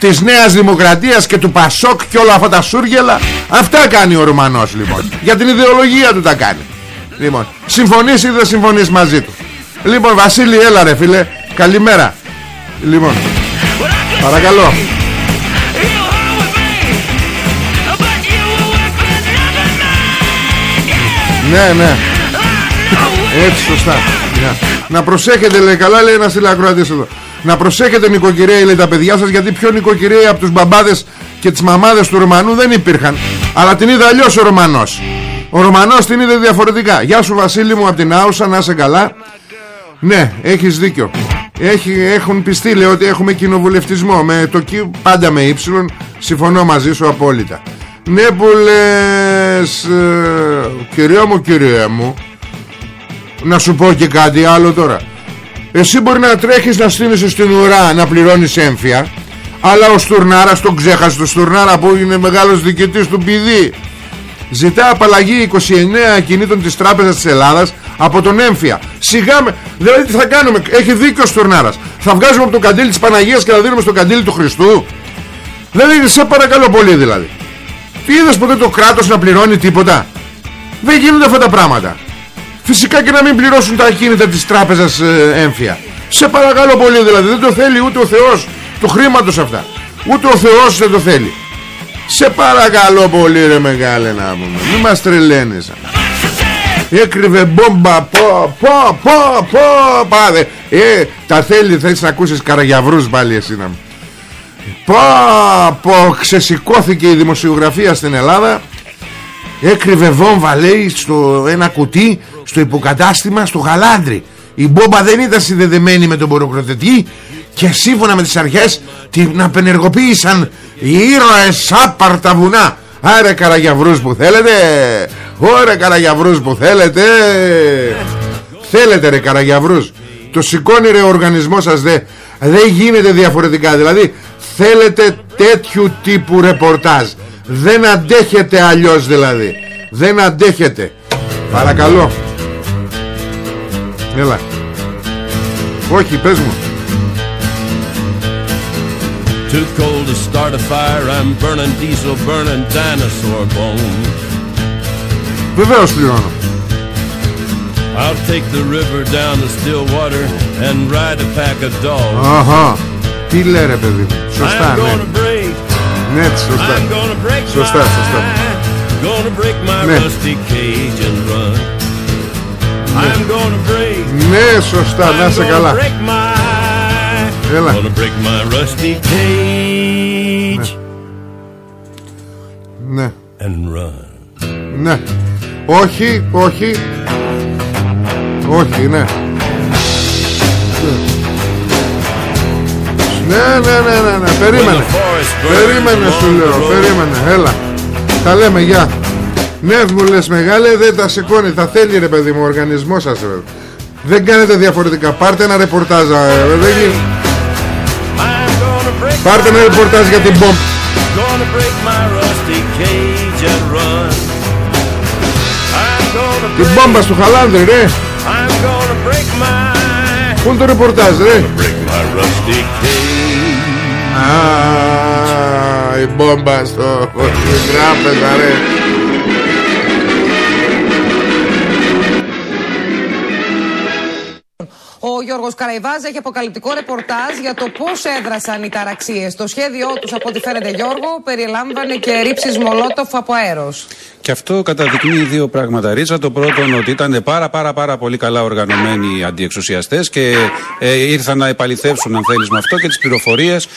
Της Νέας Δημοκρατίας και του Πασόκ Και όλα αυτά τα σούργελα. Αυτά κάνει ο Ρωμανός λοιπόν. Για την ιδεολογία του τα κάνει. Λοιπόν συμφωνείς ή δεν συμφωνείς μαζί του. Λοιπόν Βασίλη έλα ρε φίλε. Καλημέρα. Λοιπόν Παρακαλώ. Ναι ναι. Έτσι σωστά. Ναι. Να προσέχετε λέει καλά λέει ένας τηλεακροατής εδώ Να προσέχετε νοικοκυρέοι λέει τα παιδιά σας Γιατί πιο νοικοκυρέοι από τους μπαμπάδες Και τις μαμάδες του Ρωμανού δεν υπήρχαν. Αλλά την είδε αλλιώς ο Ρωμανός. Ο Ρωμανός την είδε διαφορετικά. Γεια σου Βασίλη μου από την Άουσα να είσαι καλά. Ναι έχεις δίκιο. Έχει, Έχουν πιστεί λέει ότι έχουμε κοινοβουλευτισμό. Με το κι πάντα με ύψιλον Συμφωνώ μαζί σου απόλυτα. Ναι που λες ε, Κυρία μου κυρία μου να σου πω και κάτι άλλο τώρα Εσύ μπορεί να τρέχεις να στείνεσαι στην ουρά Να πληρώνεις έμφυα Αλλά ο Στουρνάρας τον ξέχασε. Το Στουρνάρα που είναι μεγάλος διοικητής του παιδί Ζητά απαλλαγή 29 κινήτων της Τράπεζας της Ελλάδας Από τον έμφυα. Σιγά με Δηλαδή τι θα κάνουμε; Έχει δίκιο ο Στουρνάρας. Θα βγάζουμε από το καντήλι της Παναγίας Και θα δίνουμε στο καντήλι του Χριστού; Δηλαδή σε παρακαλώ πολύ δηλαδή. Τι είδες ποτέ το κράτος να πληρώνει τίποτα; Δεν γίνονται αυτά τα πράγματα Φυσικά και να μην πληρώσουν τα ακίνητα της τράπεζας ε, έμφυα. Σε παρακαλώ πολύ δηλαδή Δεν το θέλει ούτε ο Θεός τους χρήματος αυτά. Ούτε ο Θεός δεν το θέλει. Σε παρακαλώ πολύ ρε μεγάλε να πούμε Μην μας τρελαίνεις Έκρυβε μπόμπα Πω πω πω πω πάδε. Ε τα θέλει Θέλεις να ακούσεις καραγιαβρούς πάλι εσύ να μου Πω πω Ξεσηκώθηκε η δημοσιογραφία στην Ελλάδα. Έκρυβε βόμβα λέει στο ένα κουτί στο υποκατάστημα στο Γαλάντρι. Η μπόμπα δεν ήταν συνδεδεμένη με τον ποροκροτετή και σύμφωνα με τις αρχές την απενεργοποίησαν οι ήρωες άπαρτα βουνά. Άρε καραγιαβρούς που θέλετε. Ωρε καραγιαβρούς που θέλετε. Θέλετε ρε καραγιαβρούς. Το σηκώνει ρε ο οργανισμός σας δε. Δεν γίνεται διαφορετικά. Δηλαδή θέλετε τέτοιου τύπου ρεπορτάζ. Δεν αντέχετε αλλιώς δηλαδή. Δεν αντέχετε. Παρακαλώ Έλα Όχι πες μου Too cold to start a fire, I'm burning diesel, burning dinosaur bones. Βεβαίως πληρώνω I'll take the river down to Stillwater and ride a pack of dogs. Αχα Τι λέει ρε παιδί μου Σωστά I'm ναι gonna break, Ναι σωστά I'm gonna break Σωστά, my, σωστά. gonna break my Ναι. rusty cage and run. I'm gonna break. Ναι, σωστά, να I'm είσαι gonna καλά. break my. Έλα. Gonna break my rusty cage Ναι, and run. ναι. Όχι, όχι. Όχι, ναι. Ναι, ναι, ναι, ναι, ναι. Περίμενε. Περίμενε σου λέω, περίμενε. Έλα. Τα λέμε, γεια. Ναι, μου λες μεγάλε, δεν τα σηκώνει. Τα θέλει ρε παιδί μου, ο οργανισμός σας. Ρε. Δεν κάνετε διαφορετικά. Πάρτε ένα ρεπορτάζ. ε, δεν γίνει. I'm gonna break. Πάρτε ένα ρεπορτάζ για την bomb. Gonna break my rusty cage and run. I'm gonna Την break. μπόμπα στο χαλάνδρι, ρε. I'm gonna break my. Πού είναι το ρεπορτάζ, ρε. Break my rusty cage. Α, η μπόμπα στο στην τράπεζα, ρε. Γιώργος Καραϊβάζ έχει αποκαλυπτικό ρεπορτάζ για το πώς έδρασαν οι ταραξίες. Το σχέδιό τους, από ό,τι φαίνεται, Γιώργο, περιλάμβανε και ρήψεις μολότοφ από αέρος. Και αυτό καταδεικνύει δύο πράγματα. Ρίτσα, το πρώτο ότι ήταν πάρα πάρα πάρα πολύ καλά οργανωμένοι οι αντιεξουσιαστές και ε, ήρθαν να επαληθεύσουν, αν θέλεις, με αυτό και τις πληροφορίες,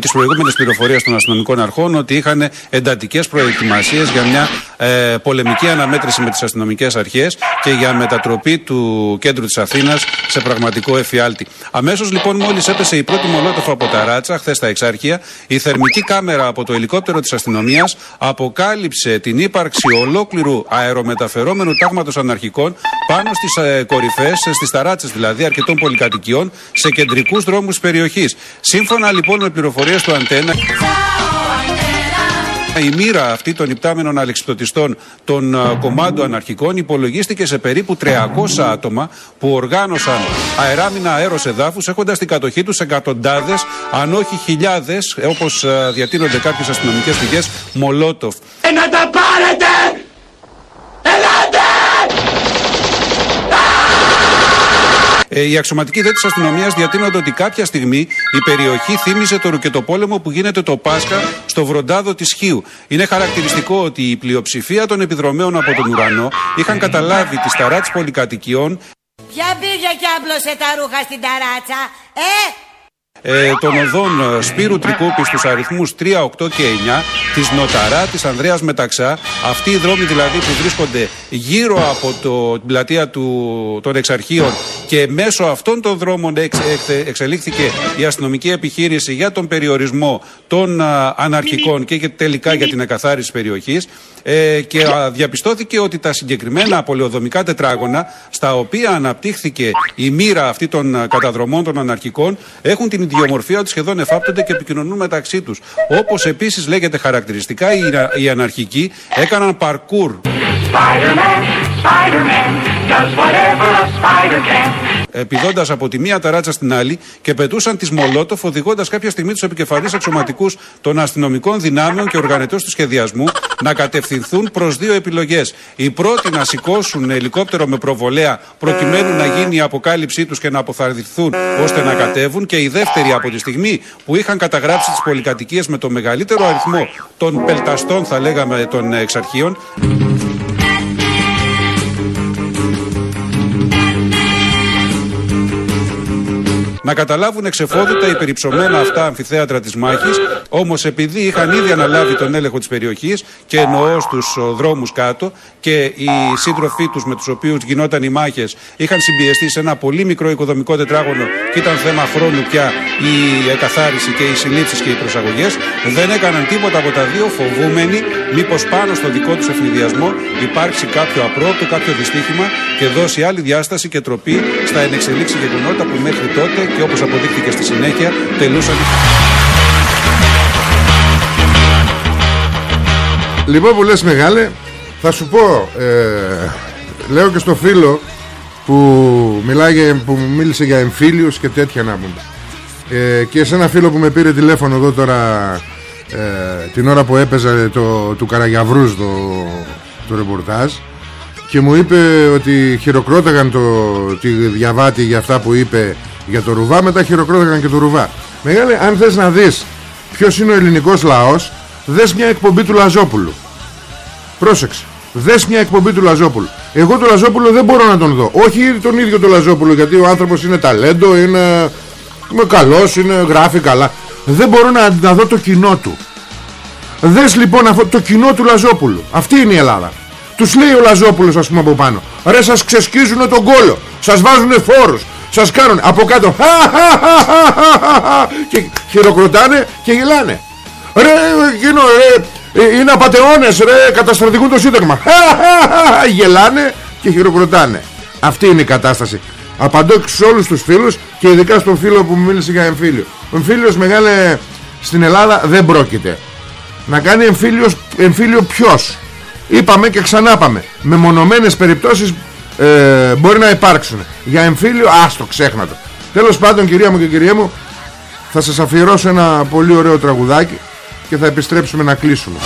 τις προηγούμενες πληροφορίες των αστυνομικών αρχών ότι είχαν εντατικές προετοιμασίες για μια ε, πολεμική αναμέτρηση με τις αστυνομικές αρχές και για μετατροπή του κέντρου της Αθήνας σε πραγματικό εφιάλτη. Αμέσως λοιπόν, μόλις έπεσε η πρώτη μολότοφ από τα ράτσα, χθες στα Εξάρχεια, η θερμική κάμερα από το ελικόπτερο της αστυνομίας αποκάλυψε την ύπαρξη ολόκληρου αερομεταφερόμενου τάγματος αναρχικών πάνω στις ε, κορυφές, στις ταράτσες δηλαδή αρκετών πολυκατοικιών, σε κεντρικούς δρόμους τη περιοχής. Σύμφωνα λοιπόν με πληροφορίες του Αντένα. Η μοίρα αυτή των υπτάμενων αλεξιπτωτιστών των α, κομμάτων αναρχικών υπολογίστηκε σε περίπου 300 άτομα που οργάνωσαν αεράμινα αέρος εδάφους έχοντας στην κατοχή τους εκατοντάδες αν όχι χιλιάδες όπως α, διατείνονται κάποιες αστυνομικές πηγές μολότοφ. να τα πάρετε! Ε, οι αξιωματικοί δε της αστυνομίας διατείνονται ότι κάποια στιγμή η περιοχή θύμιζε το ρουκετοπόλεμο που γίνεται το Πάσχα στο βροντάδο της Χίου. Είναι χαρακτηριστικό ότι η πλειοψηφία των επιδρομέων από τον ουρανό είχαν καταλάβει τη σταρά της πολυκατοικιών Ποια πήγε και άπλωσε τα ρούχα στην ταράτσα, ε! Ε, των οδών ε, Σπύρου Τρικούπη στους αριθμούς 3, 8 και 9, της Νοταρά, της Ανδρέας Μεταξά, αυτοί οι δρόμοι δηλαδή που βρίσκονται γύρω από το, την πλατεία του, των εξαρχείων και μέσω αυτών των δρόμων εξ, εξ- εξελίχθηκε η αστυνομική επιχείρηση για τον περιορισμό των α, αναρχικών και για- τελικά για την εκαθάριση της περιοχής ε, και α, διαπιστώθηκε ότι τα συγκεκριμένα πολεοδομικά τετράγωνα στα οποία αναπτύχθηκε η μοίρα αυτή των α, καταδρομών των αναρχικών έχουν την ιδιομορφία ότι σχεδόν εφάπτονται και επικοινωνούν μεταξύ τους. Όπως επίσης λέγεται χαρακτηριστικά οι, οι αναρχικοί έκαναν παρκούρ Spider-Man, Spider-Man, does whatever a spider can. επιδώντας από τη μία ταράτσα στην άλλη και πετούσαν τι Μολότοφ, οδηγώντας κάποια στιγμή τους επικεφαλείς αξιωματικούς των αστυνομικών δυνάμεων και οργανωτέ του σχεδιασμού να κατευθυνθούν προς δύο επιλογές. Η πρώτη να σηκώσουν ελικόπτερο με προβολέα προκειμένου να γίνει η αποκάλυψή τους και να αποθαρρυνθούν ώστε να κατέβουν. Και η δεύτερη από τη στιγμή που είχαν καταγράψει τις πολυκατοικίες με το μεγαλύτερο αριθμό των πελταστών, θα λέγαμε, των εξαρχείων, να καταλάβουν εξεφόδητα υπερυψωμένα αυτά αμφιθέατρα της μάχης. Όμως επειδή είχαν ήδη αναλάβει τον έλεγχο της περιοχής και εννοώ στους δρόμους κάτω και οι σύντροφοί τους με τους οποίους γινόταν οι μάχες είχαν συμπιεστεί σε ένα πολύ μικρό οικοδομικό τετράγωνο και ήταν θέμα χρόνου πια η εκαθάριση και οι συλλήψει και οι προσαγωγές, δεν έκαναν τίποτα από τα δύο φοβούμενοι μήπως πάνω στο δικό τους ευνηδιασμό υπάρξει κάποιο απρόπτο, κάποιο δυστύχημα και δώσει άλλη διάσταση και τροπή στα ενεξελίξη γεγονότα που μέχρι τότε και όπως αποδείχθηκε στη συνέχεια τελούσαν. Λοιπόν που λες μεγάλε Θα σου πω ε, Λέω και στο φίλο Που μιλάει για, που μου μίλησε για εμφύλιους και τέτοια να πούμε. Ε, Και σε ένα φίλο που με πήρε τηλέφωνο εδώ τώρα ε, Την ώρα που έπαιζε το, Του Καραγιαβρούς το, το ρεπορτάζ Και μου είπε ότι χειροκρόταγαν το, Τη διαβάτη για αυτά που είπε Για το Ρουβά Μετά χειροκρόταγαν και το Ρουβά Μεγάλε αν θες να δεις Ποιος είναι ο ελληνικός λαός Δες μια εκπομπή του Λαζόπουλου Πρόσεξε Δες μια εκπομπή του Λαζόπουλου. Εγώ τον Λαζόπουλο δεν μπορώ να τον δω. Όχι τον ίδιο τον Λαζόπουλο γιατί ο άνθρωπος είναι ταλέντο, είναι, είναι καλός, είναι, γράφει καλά. Δεν μπορώ να, να δω το κοινό του. Δες λοιπόν αυτό, το κοινό του Λαζόπουλου. Αυτή είναι η Ελλάδα. Τους λέει ο Λαζόπουλος ας πούμε από πάνω. Ρε σας ξεσκίζουν τον κόλο. Σας βάζουν φόρους. Σας κάνουν από κάτω. Και χειροκροτάνε και γελάνε. Ρε εκείνο ρε ε, είναι απατεώνες ρε καταστρατηγούν το σύνταγμα. Γελάνε και χειροκροτάνε. Αυτή είναι η κατάσταση. Απαντώ σε όλους τους φίλους και ειδικά στον φίλο που μου μίλησε για εμφύλιο. Ο εμφύλιος μεγάλε στην Ελλάδα δεν πρόκειται. Να κάνει εμφύλιος, εμφύλιο ποιος; Είπαμε και ξανά πάμε. Με μονομένες περιπτώσεις ε, μπορεί να υπάρξουν. Για εμφύλιο, άστο, ξέχνατο. Τέλος πάντων κυρία μου και κυρία μου, θα σας αφιερώσω ένα πολύ ωραίο τραγουδάκι και θα επιστρέψουμε να κλείσουμε.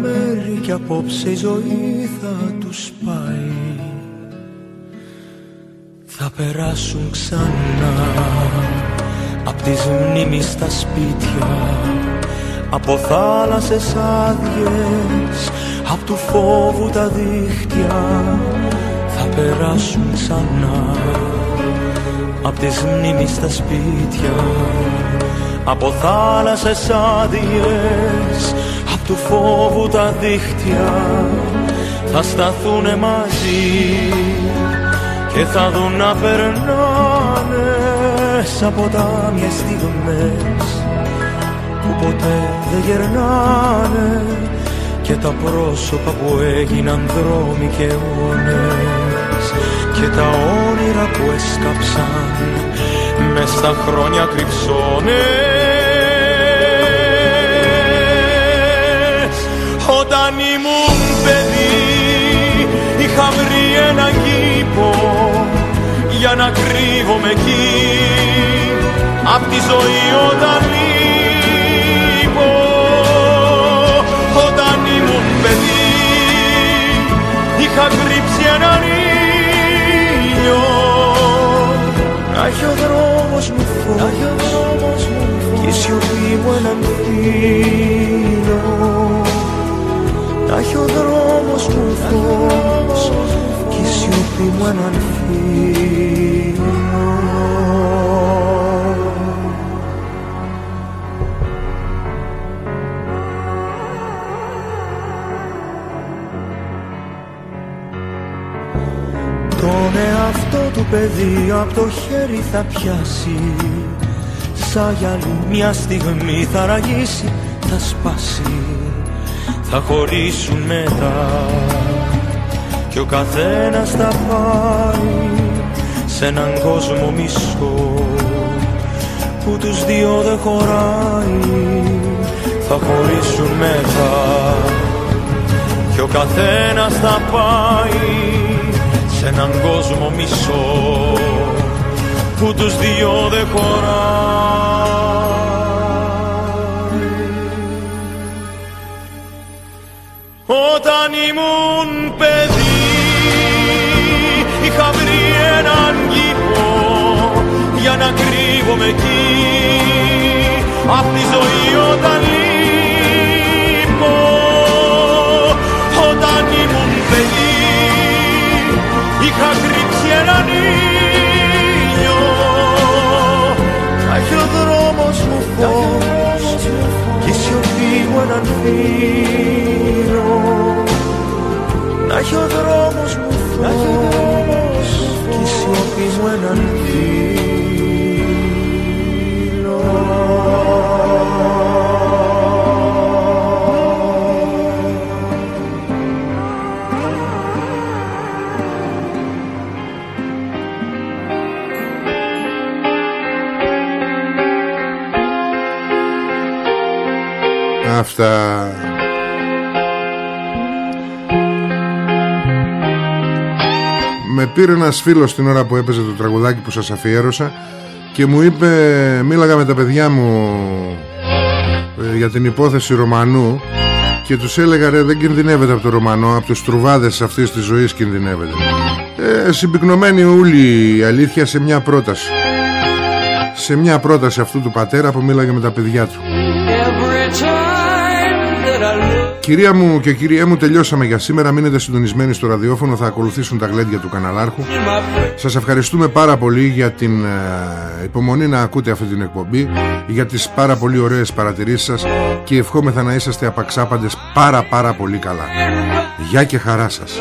Μέρη κι απόψε η ζωή θα τους πάει. Θα περάσουν ξανά Απ' τις μνήμεις στα σπίτια Από θάλασσες άδειες Απ' του φόβου τα δίχτυα. Θα περάσουν ξανά Απ' τις μνήμεις στα σπίτια Από θάλασσες άδειες Απ' του φόβου τα δίχτυα Θα σταθούνε μαζί Και θα δουν να περνάνε Σαν ποτάμιες στιγμές Που ποτέ δεν γερνάνε Και τα πρόσωπα που έγιναν δρόμοι και αιώνες Και τα όνειρα που έσκαψαν Μες στα χρόνια κρυψώνες Όταν ήμουν παιδί Είχα βρει ένα κήπο Για να κρύβομαι εκεί. Απ' τη ζωή όταν λείπω Όταν ήμουν παιδί Είχα κρύψει έναν ήλιο. Να έχει ο δρόμος μου φως Κι η σιωπή μου έναν φίλο Να έχει ο δρόμος μου φως Κι η σιωπή μου έναν φίλο Τον εαυτό του παιδί από το χέρι θα πιάσει Σαν γυαλί μια στιγμή θα ραγίσει, θα σπάσει Θα χωρίσουν μετά. Κι ο καθένας θα πάει σε έναν κόσμο μισό Που τους δύο δεν χωράει. Θα χωρίσουν μετά. Κι ο καθένας θα πάει σε έναν κόσμο μισό που τους δυο δεν χωράει. Όταν ήμουν παιδί είχα βρει έναν κήπο για να κρύβομαι εκεί. Απ' τη ζωή όταν λείπω όταν ήμουν παιδί είχα κρύψει έναν ήλιο. Να έχει ο δρόμος μου φως και η σιωπή μου έναν φίλο να έχει ο δρόμος μου φως Κι η σιωπή μου έναν φίλο. Αυτά. Με πήρε ένας φίλος την ώρα που έπαιζε το τραγουδάκι που σας αφιέρωσα και μου είπε, μίλαγα με τα παιδιά μου ε, για την υπόθεση Ρωμανού και τους έλεγα ρε δεν κινδυνεύεται από το Ρωμανό από τους τρουβάδες αυτής της ζωής κινδυνεύεται ε, συμπυκνωμένη ούλη η αλήθεια σε μια πρόταση. Σε μια πρόταση αυτού του πατέρα που μίλαγε με τα παιδιά του Κυρία μου και κυρία μου τελειώσαμε για σήμερα. Μείνετε συντονισμένοι στο ραδιόφωνο Θα ακολουθήσουν τα γλέντια του καναλάρχου. Σας ευχαριστούμε πάρα πολύ για την ε, υπομονή να ακούτε αυτή την εκπομπή Για τις πάρα πολύ ωραίες παρατηρήσεις σας Και ευχόμεθα να είσαστε απαξάπαντες πάρα πάρα πολύ καλά. Γεια και χαρά σας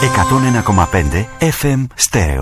101,5 FM Στέρεο